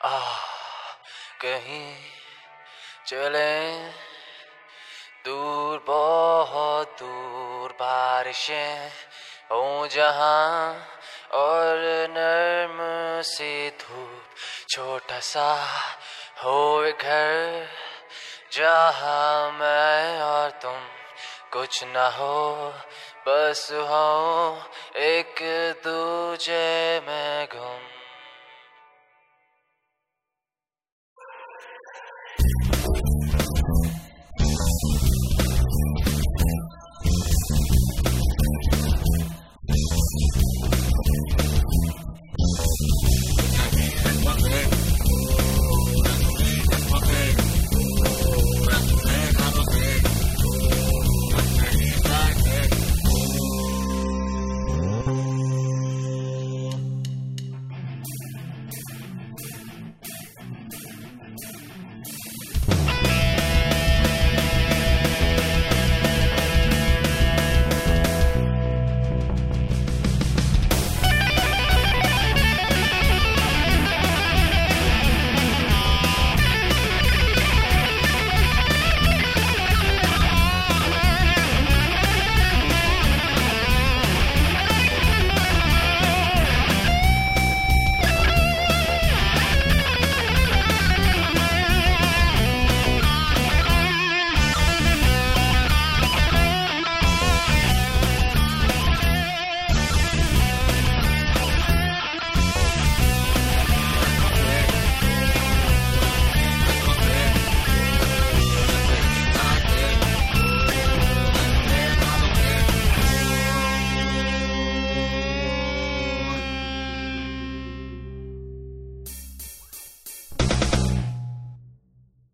آ کہیں چلیں دور، بہت دور بارشیں ہوں جہاں، اور نرم سی دھوپ چھوٹا سا ہو گھر، جہاں میں اور تم کچھ نہ ہو، بس ہوں